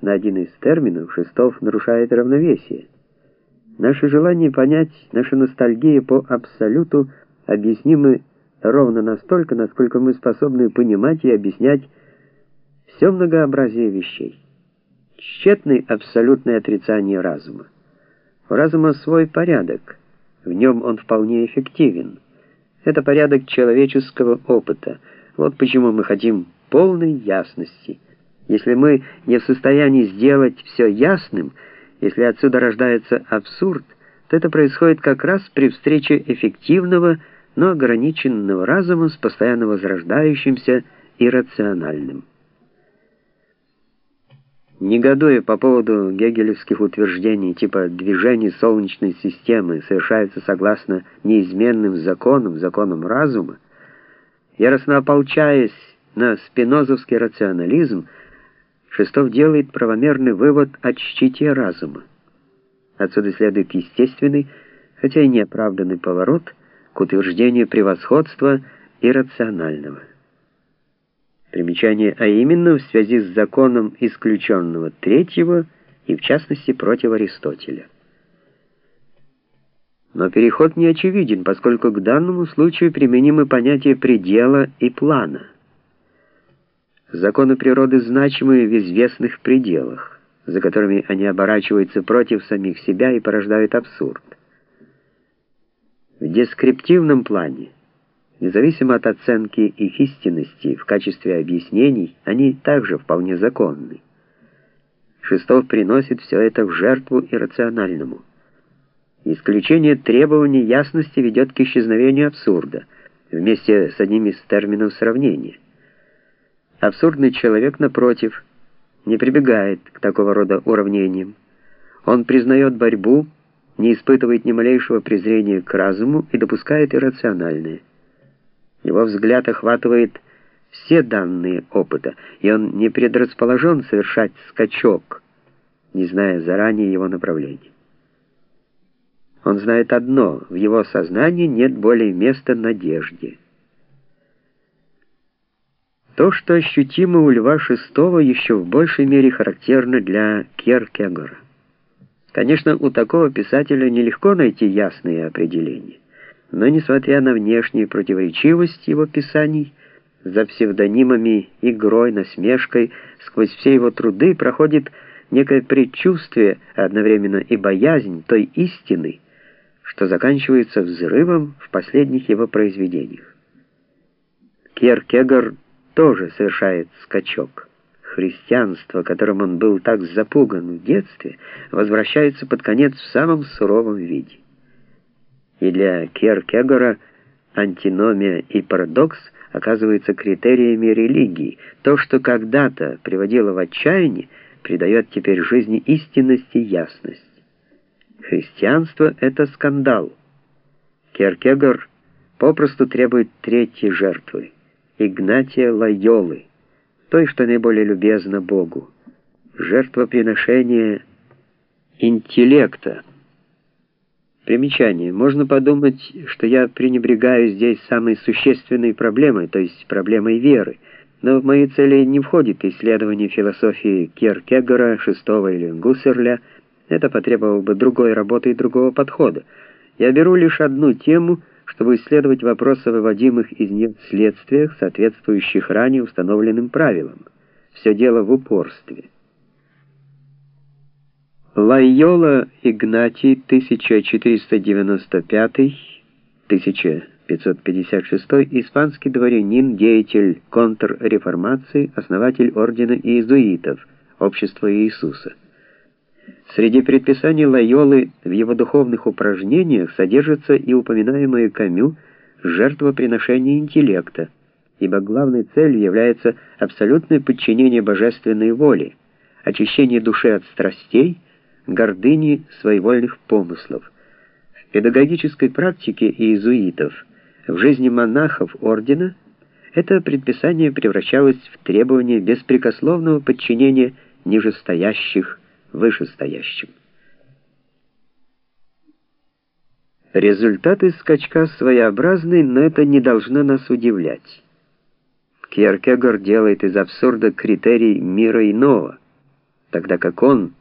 на один из терминов Шестов нарушает равновесие. Наше желание понять, наша ностальгия по абсолюту объяснимы ровно настолько, насколько мы способны понимать и объяснять все многообразие вещей. Тщетный абсолютное отрицание разума. У разума свой порядок, в нем он вполне эффективен. Это порядок человеческого опыта. Вот почему мы хотим полной ясности. Если мы не в состоянии сделать все ясным, если отсюда рождается абсурд, то это происходит как раз при встрече эффективного, но ограниченного разума с постоянно возрождающимся иррациональным. Негодуя по поводу гегелевских утверждений типа движение Солнечной системы совершается согласно неизменным законам, законам разума, яростно ополчаясь на спинозовский рационализм, Шестов делает правомерный вывод о чтите разума. Отсюда следует естественный, хотя и неоправданный поворот к утверждению превосходства иррационального. Примечание, а именно в связи с законом исключенного третьего и в частности против Аристотеля. Но переход не очевиден, поскольку к данному случаю применимы понятия предела и плана. Законы природы значимы в известных пределах, за которыми они оборачиваются против самих себя и порождают абсурд. В дескриптивном плане, независимо от оценки их истинности в качестве объяснений, они также вполне законны. Шестов приносит все это в жертву иррациональному. Исключение требований ясности ведет к исчезновению абсурда, вместе с одним из терминов сравнения. Абсурдный человек, напротив, не прибегает к такого рода уравнениям. Он признает борьбу, не испытывает ни малейшего презрения к разуму и допускает иррациональное. Его взгляд охватывает все данные опыта, и он не предрасположен совершать скачок, не зная заранее его направления. Он знает одно, в его сознании нет более места надежде. То, что ощутимо у Льва VI, еще в большей мере характерно для Кierкегора. Конечно, у такого писателя нелегко найти ясные определения, но, несмотря на внешнюю противоречивость его писаний, за псевдонимами, игрой, насмешкой, сквозь все его труды проходит некое предчувствие, одновременно и боязнь той истины, что заканчивается взрывом в последних его произведениях. Кierкегор тоже совершает скачок. Христианство, которым он был так запуган в детстве, возвращается под конец в самом суровом виде. И для Кierкегора антиномия и парадокс оказываются критериями религии. То, что когда-то приводило в отчаяние, придает теперь жизни истинность и ясность. Христианство — это скандал. Кierкегор попросту требует третьей жертвы. Игнатия Лайолы, той, что наиболее любезна Богу, жертвоприношение интеллекта. Примечание. Можно подумать, что я пренебрегаю здесь самой существенной проблемой, то есть проблемой веры, но в мои цели не входит исследование философии Кierкегора, Шестого или Гуссерля, это потребовало бы другой работы и другого подхода. Я беру лишь одну тему — чтобы исследовать вопросы о выводимых из них следствиях, соответствующих ранее установленным правилам. Все дело в упорстве. Лайола Игнатий 1495-1556, испанский дворянин, деятель контрреформации, основатель ордена иезуитов, Общества Иисуса. Среди предписаний Лайолы в его духовных упражнениях содержится и упоминаемое Камю жертвоприношение интеллекта, ибо главной целью является абсолютное подчинение божественной воле, очищение души от страстей, гордыни своевольных помыслов. В педагогической практике иезуитов, в жизни монахов ордена это предписание превращалось в требование беспрекословного подчинения нижестоящих вышестоящим. Результаты скачка своеобразны, но это не должно нас удивлять. Кierkegaard делает из абсурда критерий мира иного, тогда как он